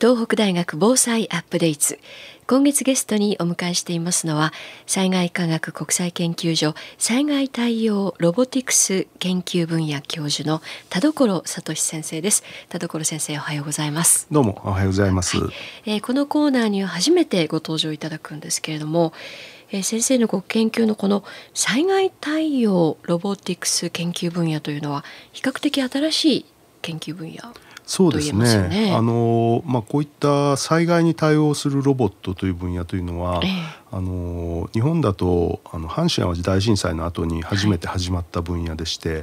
東北大学防災アップデート今月ゲストにお迎えしていますのは災害科学国際研究所災害対応ロボティクス研究分野教授の田所聡先生です。田所先生おはようございます。どうもおはようございます、はい、えー、このコーナーには初めてご登場いただくんですけれどもえー、先生のご研究のこの災害対応ロボティクス研究分野というのは比較的新しい研究分野そうですね。ねあのまあこういった災害に対応するロボットという分野というのは、ええ、あの日本だとあの阪神・淡路大震災の後に初めて始まった分野でして、はい、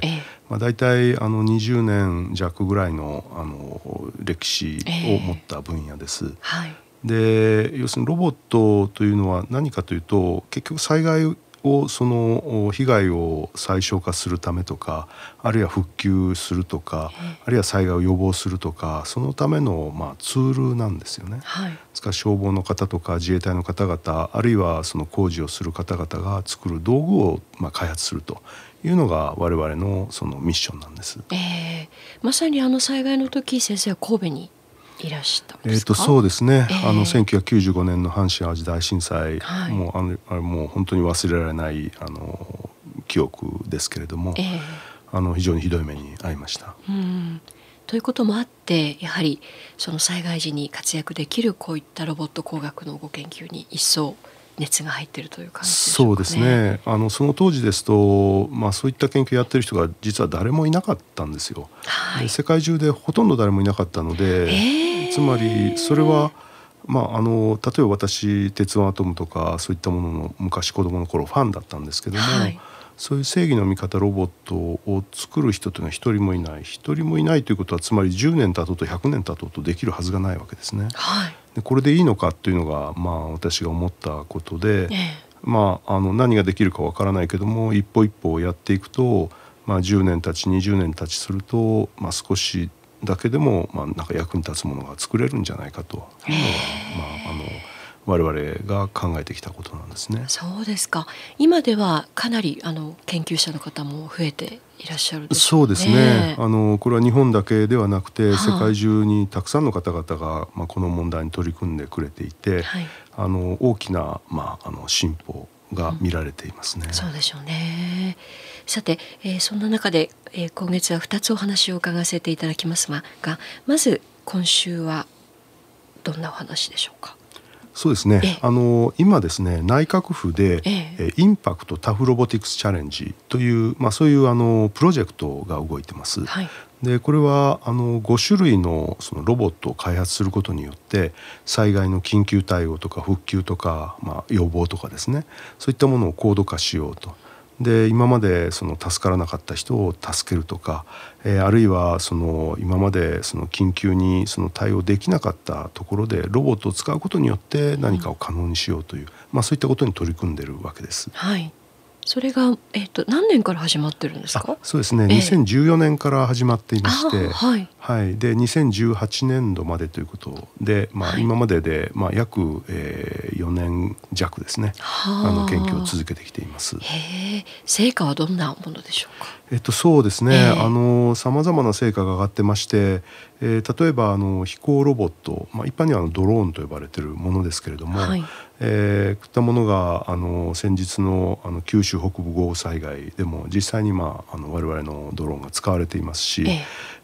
まあ大体あの20年弱ぐらいのあの歴史を持った分野です。えはいで要するにロボットというのは何かというと結局災害をその被害を最小化するためとかあるいは復旧するとかあるいは災害を予防するとかそのためのまあツールなんですよね。はい、ですから消防の方とか自衛隊の方々あるいはその工事をする方々が作る道具をまあ開発するというのが我々のそのミッションなんです。えー、まさにあの災害の時先生は神戸にいらしたえっ、とそうですね。えー、あの1995年の阪神・淡路大震災、はい、もうあのあれもう本当に忘れられないあの記憶ですけれども、えー、あの非常にひどい目に遭いました。うん。ということもあってやはりその災害時に活躍できるこういったロボット工学のご研究に一層熱が入っているという感じ、ね、そうですね。あのその当時ですと、まあ、そういった研究やってる人が実は誰もいなかったんですよ。はい、世界中でほとんど誰もいなかったので、えー、つまりそれはまあ、あの例えば私「鉄腕アトム」とかそういったものの昔子供の頃ファンだったんですけども、はい、そういう正義の味方ロボットを作る人というのは一人もいない。一人もいないということはつまり10年経とうと100年経とうとできるはずがないわけですね。はいでこれでいいのかというのが、まあ、私が思ったことで、ええ、まあ、あの何ができるかわからないけども一歩一歩やっていくと、まあ、10年たち20年たちすると、まあ、少しだけでも、まあ、なんか役に立つものが作れるんじゃないかというのが、まあ、あの我々が考えてきたことなんですね。そうですか。今ではかなりあの研究者の方も増えていらっしゃる、ね、そうですね。あのこれは日本だけではなくて、世界中にたくさんの方々がまあこの問題に取り組んでくれていて、はい、あの大きなまああの進歩が見られていますね。うん、そうでしょうね。さて、えー、そんな中で、えー、今月は2つお話を伺わせていただきますが、まず今週はどんなお話でしょうか？そうですね。あの今ですね内閣府で、えインパクトタフロボティクスチャレンジというまあそういうあのプロジェクトが動いてます。はい、でこれはあの5種類のそのロボットを開発することによって災害の緊急対応とか復旧とか、まあ、予防とかですねそういったものを高度化しようと。で今までその助からなかった人を助けるとか、えー、あるいはその今までその緊急にその対応できなかったところでロボットを使うことによって何かを可能にしようという、まあ、そういったことに取り組んでるわけです。はい。それが、えーと、何年から始まってるんですか？そうですね、えー、2014年から始まっていまして、はい、はい、で2018年度までということで、まあ、今までで、まあ、約、えー、4年弱ですね。あ。の研究を続けてきています。成果はどんなものでしょうか？えっと、そうですね、さまざまな成果が上がってまして、えー、例えばあの飛行ロボット、まあ、一般にはあのドローンと呼ばれているものですけれども、はい、えー、こういったものがあの先日のあの九州北部豪雨災害でも実際に、まあ、あの我々のドローンが使われていますし、えー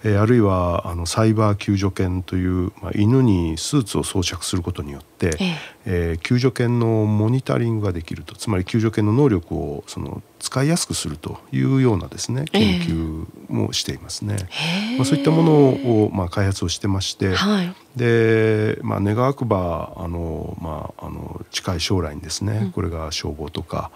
えー、あるいはあのサイバー救助犬という、まあ、犬にスーツを装着することによって、ええ。えー、救助犬のモニタリングができると。つまり救助犬の能力をその使いやすくするというようなですね研究もしていますね。え。ー、まあ、そういったものを、まあ、開発をしてまして、はい、で、まあ、願わくばあの、まあ、あの近い将来にですね、うん、これが消防とか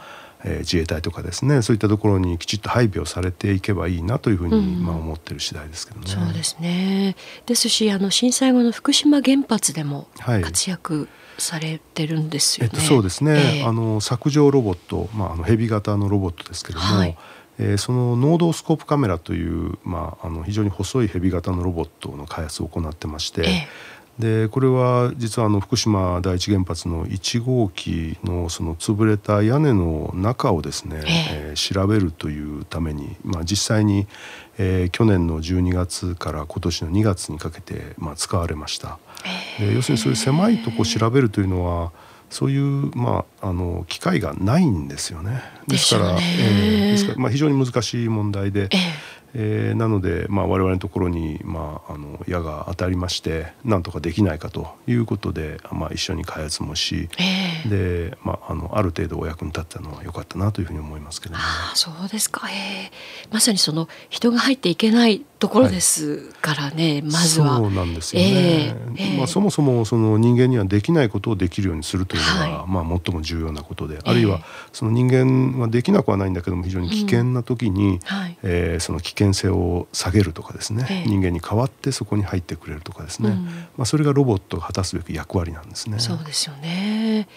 えー、自衛隊とかですねそういったところにきちっと配備をされていけばいいなというふうに、うん、まあ、思ってる次第ですけどね。そうですね。ですしあの震災後の福島原発でも活躍、されてるんですよね。えっと、そうですね、えー、あの削除ロボット、まあ、あのヘビ型のロボットですけども、はい、えー、そのノードスコープカメラという、まあ、あの非常に細いヘビ型のロボットの開発を行ってまして、えーでこれは実はあの福島第一原発の1号機のその潰れた屋根の中をですね、えー、調べるというために、まあ、実際に、えー、去年の12月から今年の2月にかけて、まあ、使われました。で要するにそういう狭いとこ調べるというのはそういう、まあ、あの機会がないんですよね。ですから、えー、ですから、まあ、非常に難しい問題で、えーえー、なので、まあ、我々のところに、まあ、あの矢が当たりましてなんとかできないかということで、まあ、一緒に開発もし、えー、で、まあ、あのある程度お役に立ったのは良かったなというふうに思いますけど、ね、あそうですか、えー、まさにその人が入っていけないところですからね、はい、まずは。そうなんですよね、えー、まあ、そもそもその人間にはできないことをできるようにするというのが、はい、まあ、最も重要なことであるいはその人間はできなくはないんだけども非常に危険な時に、うえー、その危険性を下げるとかですね、えー、人間に代わってそこに入ってくれるとかですね、うん、まあ、それがロボットが果たすべき役割なんですね。そうですよね。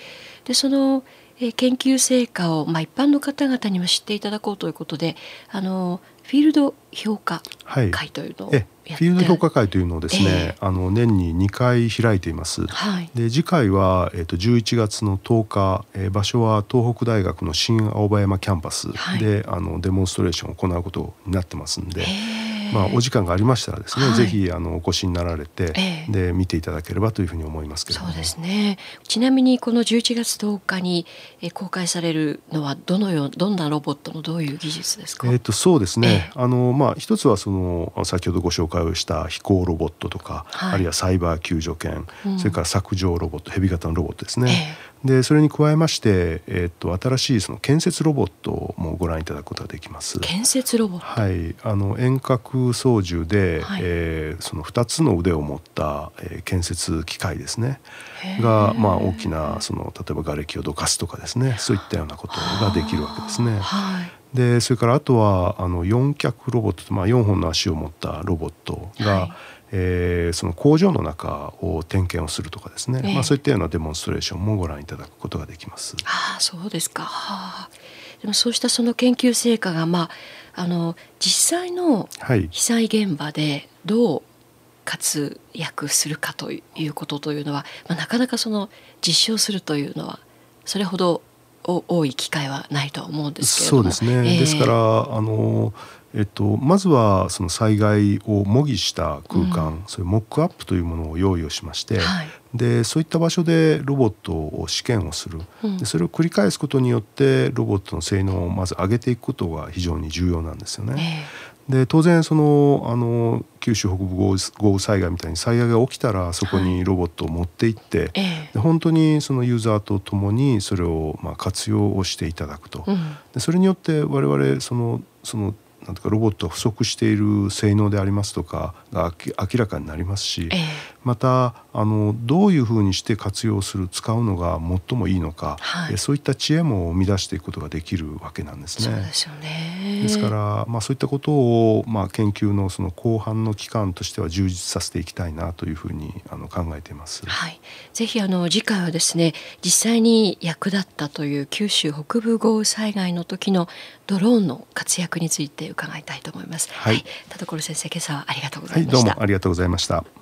でそのえ研究成果を、まあ、一般の方々にも知っていただこうということであのフィールド評価会というのを、はい、フィールド評価会というのをですね、えー、あの年に2回開いています。はい、で次回は、えーと、11月の10日、えー、場所は東北大学の新青葉山キャンパスで、はい、あのデモンストレーションを行うことになってますんで。え。ーまあ、お時間がありましたらですね、はい、ぜひあのお越しになられて、えー、で見ていただければというふうに思いますけどそうですね。ちなみにこの11月10日に公開されるのはどのようどんなロボットのどういう技術ですか、えー、とそうですね、えー、あのまあ、一つはその先ほどご紹介をした飛行ロボットとか、はい、あるいはサイバー救助犬、うん、それから削除ロボットヘビ型のロボットですね、えーでそれに加えまして、えー、っと新しいその建設ロボットもご覧いただくことができます。建設ロボット。はい、あの遠隔操縦で、はい、えー、その二つの腕を持った、えー、建設機械ですね。がまあ大きなその例えば瓦礫をどかすとかですね、そういったようなことができるわけですね。はい。でそれからあとはあの四脚ロボットまあ四本の足を持ったロボットが、はいえー、その工場の中を点検をするとかですね、えー、まあ、そういったようなデモンストレーションもご覧いただくことができます。あそうですか、でもそうしたその研究成果が、まあ、あの実際の被災現場でどう活躍するかということというのは、まあ、なかなかその実証するというのはそれほど多い機会はないと思うんですけれども。そうですね、えー、ですからあのえっと、まずはその災害を模擬した空間、うん、そういうモックアップというものを用意をしまして、はい、でそういった場所でロボットを試験をする、うん、でそれを繰り返すことによってロボットの性能をまず上げていくことが非常に重要なんですよね。えー、で当然そのあの九州北部豪雨災害みたいに災害が起きたらそこにロボットを持って行って、はい、で本当にそのユーザーと共にそれをまあ活用をしていただくと、うん、でそれによって我々そのそのなんとかロボットが不足している性能でありますとかが明らかになりますし、またあのどういうふうにして活用する使うのが最もいいのか、はい、そういった知恵も生み出していくことができるわけなんですね。そうですよねですから、まあ、そういったことを、まあ、研究のその後半の期間としては充実させていきたいなというふうにあの考えています。はい、ぜひあの次回はですね実際に役立ったという九州北部豪雨災害の時のドローンの活躍について伺いたいと思います。はい、田所先生今朝はありがとうございました、はい、どうもありがとうございました。